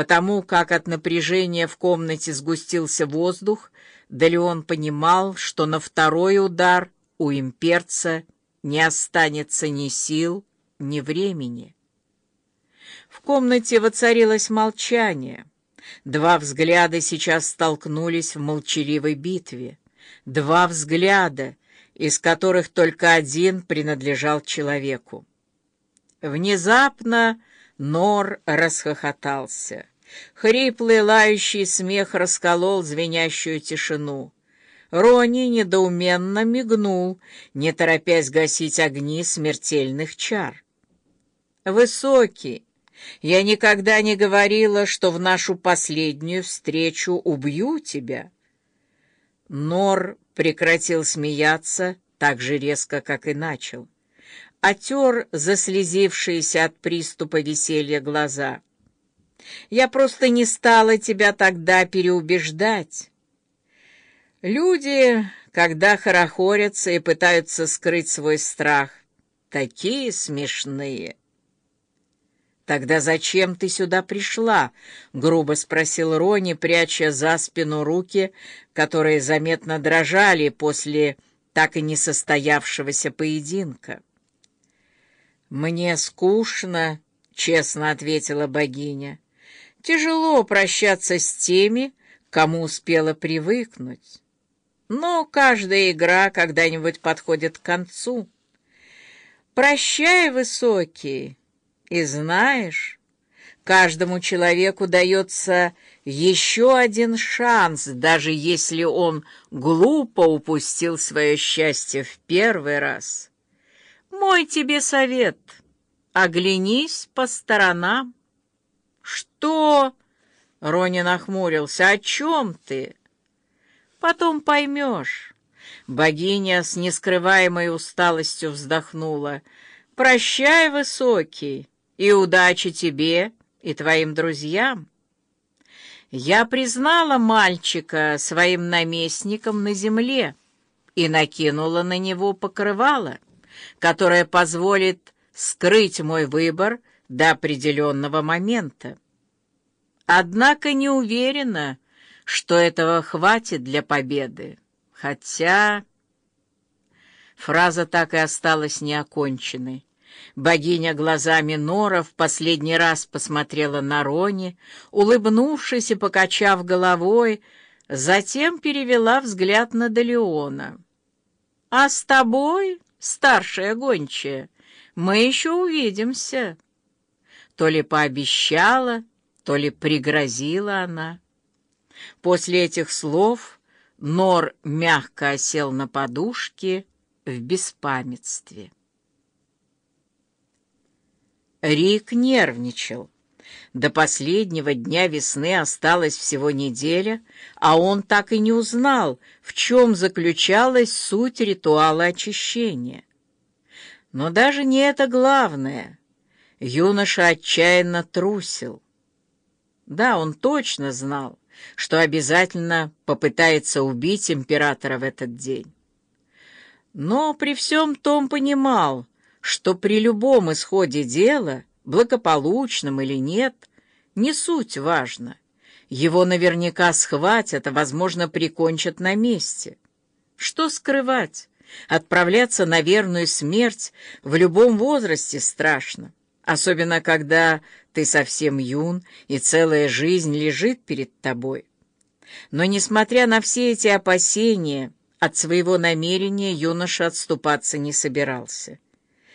Потому как от напряжения в комнате сгустился воздух, да Леон понимал, что на второй удар у имперца не останется ни сил, ни времени. В комнате воцарилось молчание. Два взгляда сейчас столкнулись в молчаливой битве. Два взгляда, из которых только один принадлежал человеку. Внезапно Нор расхохотался. Хриплый лающий смех расколол звенящую тишину. Рони недоуменно мигнул, не торопясь гасить огни смертельных чар. «Высокий, я никогда не говорила, что в нашу последнюю встречу убью тебя». Нор прекратил смеяться так же резко, как и начал. Отер заслезившиеся от приступа веселья глаза. «Я просто не стала тебя тогда переубеждать». Люди, когда хорохорятся и пытаются скрыть свой страх, такие смешные. «Тогда зачем ты сюда пришла?» — грубо спросил Рони, пряча за спину руки, которые заметно дрожали после так и не состоявшегося поединка. «Мне скучно», — честно ответила богиня. «Тяжело прощаться с теми, кому успела привыкнуть». Но каждая игра когда-нибудь подходит к концу. Прощай, высокий, и знаешь, каждому человеку дается еще один шанс, даже если он глупо упустил свое счастье в первый раз. Мой тебе совет — оглянись по сторонам. Что? — Рони нахмурился. О чем ты? Потом поймешь. Богиня с нескрываемой усталостью вздохнула. Прощай, высокий, и удачи тебе и твоим друзьям. Я признала мальчика своим наместником на земле и накинула на него покрывало, которое позволит скрыть мой выбор до определенного момента. Однако не уверена, что этого хватит для победы. Хотя... Фраза так и осталась неоконченной. Богиня глазами Нора в последний раз посмотрела на Рони, улыбнувшись и покачав головой, затем перевела взгляд на Далеона. «А с тобой, старшая гончая, мы еще увидимся». То ли пообещала, то ли пригрозила она. После этих слов Нор мягко осел на подушке в беспамятстве. Рик нервничал. До последнего дня весны осталась всего неделя, а он так и не узнал, в чем заключалась суть ритуала очищения. Но даже не это главное. Юноша отчаянно трусил. Да, он точно знал, что обязательно попытается убить императора в этот день. Но при всем том понимал, что при любом исходе дела, благополучном или нет, не суть важно. Его наверняка схватят, а, возможно, прикончат на месте. Что скрывать? Отправляться на верную смерть в любом возрасте страшно, особенно когда ты совсем юн, и целая жизнь лежит перед тобой. Но, несмотря на все эти опасения, от своего намерения юноша отступаться не собирался.